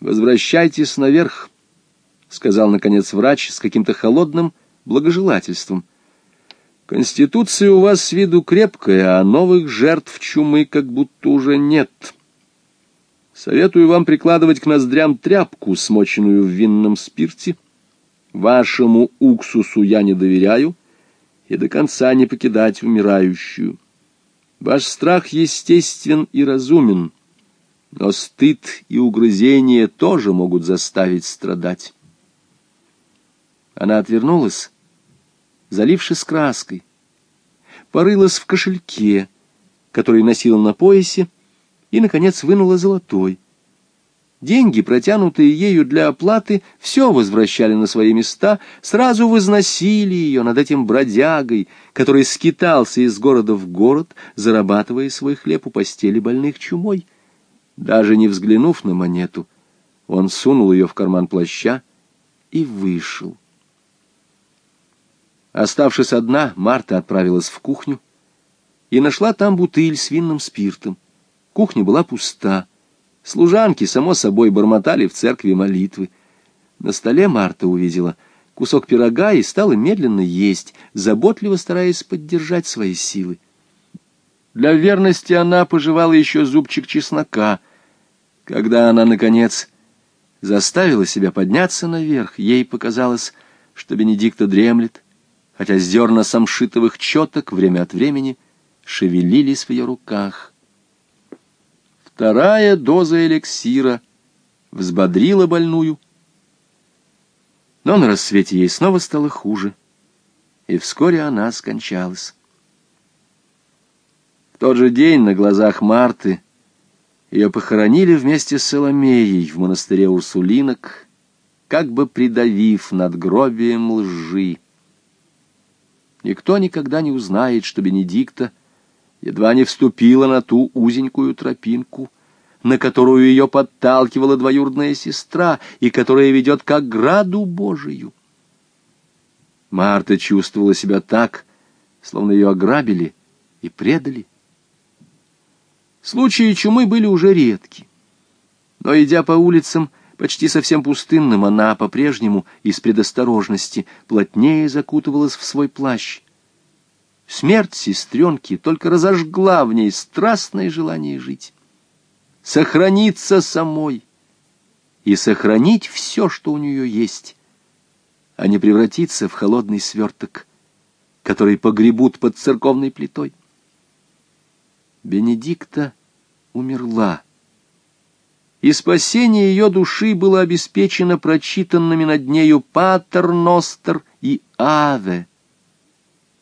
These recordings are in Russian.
«Возвращайтесь наверх», — сказал, наконец, врач с каким-то холодным благожелательством. «Конституция у вас с виду крепкая, а новых жертв чумы как будто уже нет. Советую вам прикладывать к ноздрям тряпку, смоченную в винном спирте. Вашему уксусу я не доверяю, и до конца не покидать умирающую. Ваш страх естествен и разумен» но стыд и угрызение тоже могут заставить страдать. Она отвернулась, залившись краской, порылась в кошельке, который носила на поясе, и, наконец, вынула золотой. Деньги, протянутые ею для оплаты, все возвращали на свои места, сразу возносили ее над этим бродягой, который скитался из города в город, зарабатывая свой хлеб у постели больных чумой. Даже не взглянув на монету, он сунул ее в карман плаща и вышел. Оставшись одна, Марта отправилась в кухню и нашла там бутыль с винным спиртом. Кухня была пуста. Служанки, само собой, бормотали в церкви молитвы. На столе Марта увидела кусок пирога и стала медленно есть, заботливо стараясь поддержать свои силы. Для верности она пожевала еще зубчик чеснока — когда она, наконец, заставила себя подняться наверх, ей показалось, что Бенедикта дремлет, хотя зерна самшитовых четок время от времени шевелились в ее руках. Вторая доза эликсира взбодрила больную, но на рассвете ей снова стало хуже, и вскоре она скончалась. В тот же день на глазах Марты ее похоронили вместе с Соломеей в монастыре Урсулинок, как бы придавив над гробием лжи. Никто никогда не узнает, что Бенедикта едва не вступила на ту узенькую тропинку, на которую ее подталкивала двоюродная сестра и которая ведет к ограду Божию. Марта чувствовала себя так, словно ее ограбили и предали. Случаи чумы были уже редки. Но, идя по улицам, почти совсем пустынным, она по-прежнему из предосторожности плотнее закутывалась в свой плащ. Смерть сестренки только разожгла в ней страстное желание жить. Сохраниться самой и сохранить все, что у нее есть, а не превратиться в холодный сверток, который погребут под церковной плитой. Бенедикта умерла. И спасение ее души было обеспечено прочитанными над нею «Патер Ностер» и «Аве».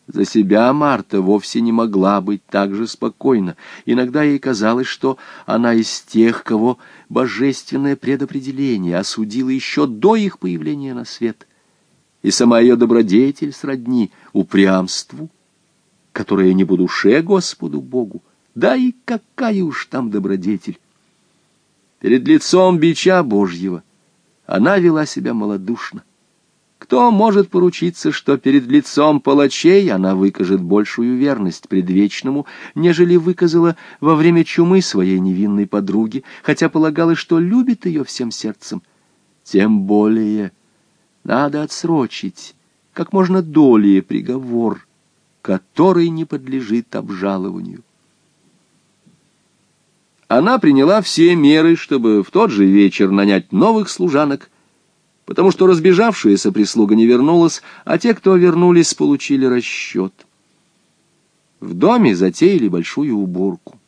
За себя Марта вовсе не могла быть так же спокойна. Иногда ей казалось, что она из тех, кого божественное предопределение осудило еще до их появления на свет. И сама ее добродетель сродни упрямству, которое не по душе Господу Богу. Да и какая уж там добродетель! Перед лицом бича Божьего она вела себя малодушно. Кто может поручиться, что перед лицом палачей она выкажет большую верность предвечному, нежели выказала во время чумы своей невинной подруги, хотя полагала, что любит ее всем сердцем? Тем более надо отсрочить как можно долее приговор, который не подлежит обжалованию. Она приняла все меры, чтобы в тот же вечер нанять новых служанок, потому что разбежавшаяся прислуга не вернулась, а те, кто вернулись, получили расчет. В доме затеяли большую уборку.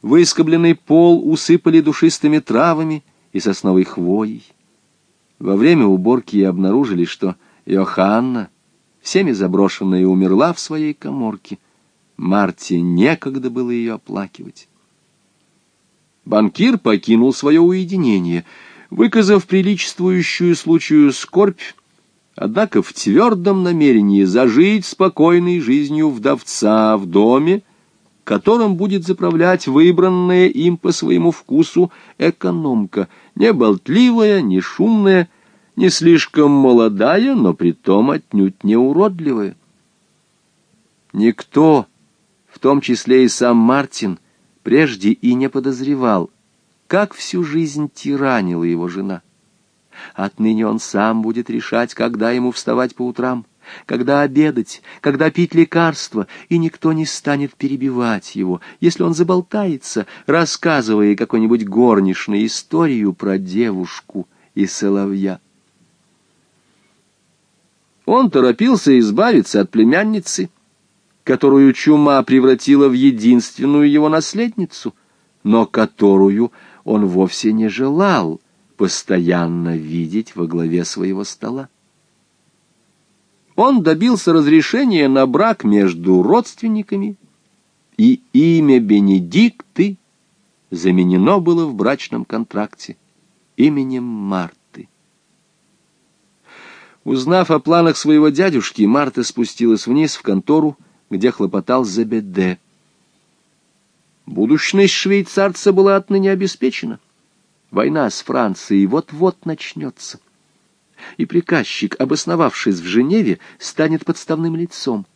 Выскобленный пол усыпали душистыми травами и сосновой хвоей. Во время уборки обнаружили, что Йоханна, всеми заброшенная, умерла в своей коморке. Марте некогда было ее оплакивать. Банкир покинул свое уединение, выказав приличествующую случаю скорбь, однако в твердом намерении зажить спокойной жизнью вдовца в доме, которым будет заправлять выбранная им по своему вкусу экономка, не болтливая, не шумная, не слишком молодая, но притом отнюдь не уродливая. Никто, в том числе и сам Мартин, — прежде и не подозревал, как всю жизнь тиранила его жена. Отныне он сам будет решать, когда ему вставать по утрам, когда обедать, когда пить лекарства, и никто не станет перебивать его, если он заболтается, рассказывая какой-нибудь горничной историю про девушку и соловья. Он торопился избавиться от племянницы, которую чума превратила в единственную его наследницу, но которую он вовсе не желал постоянно видеть во главе своего стола. Он добился разрешения на брак между родственниками, и имя Бенедикты заменено было в брачном контракте именем Март. Узнав о планах своего дядюшки, Марта спустилась вниз в контору, где хлопотал Зебеде. Будущность швейцарца была отныне обеспечена. Война с Францией вот-вот начнется. И приказчик, обосновавшись в Женеве, станет подставным лицом,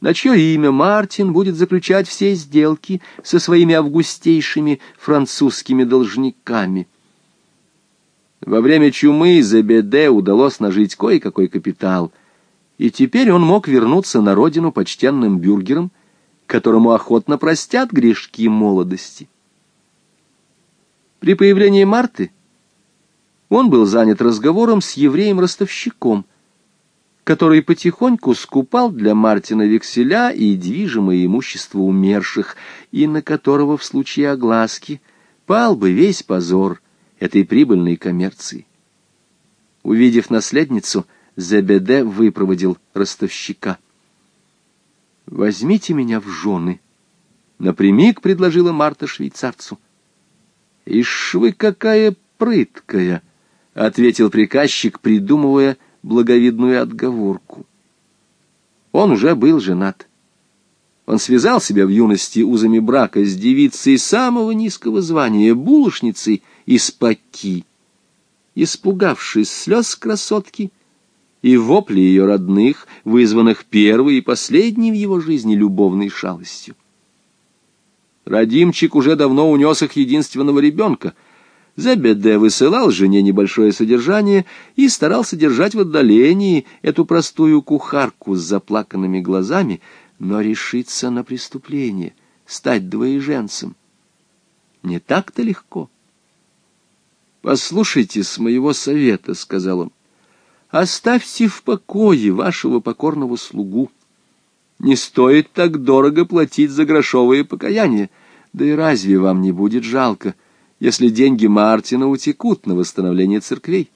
на чье имя Мартин будет заключать все сделки со своими августейшими французскими должниками — во время чумы Зебеде удалось нажить кое-какой капитал, и теперь он мог вернуться на родину почтенным бюргером, которому охотно простят грешки молодости. При появлении Марты он был занят разговором с евреем-ростовщиком, который потихоньку скупал для Мартина векселя и движимое имущество умерших, и на которого в случае огласки пал бы весь позор — этой прибыльной коммерции. Увидев наследницу, ЗБД выпроводил ростовщика. «Возьмите меня в жены», — напрямик предложила Марта швейцарцу. «Ишь вы какая прыткая!» — ответил приказчик, придумывая благовидную отговорку. Он уже был женат. Он связал себя в юности узами брака с девицей самого низкого звания, булочницей, из паки. Испугавшись слез красотки и вопли ее родных, вызванных первой и последней в его жизни любовной шалостью. Радимчик уже давно унес их единственного ребенка. Зебеде высылал жене небольшое содержание и старался держать в отдалении эту простую кухарку с заплаканными глазами, но решиться на преступление, стать двоеженцем, не так-то легко. «Послушайте с моего совета», — сказал он. «Оставьте в покое вашего покорного слугу. Не стоит так дорого платить за грошовые покаяния. Да и разве вам не будет жалко, если деньги Мартина утекут на восстановление церквей?»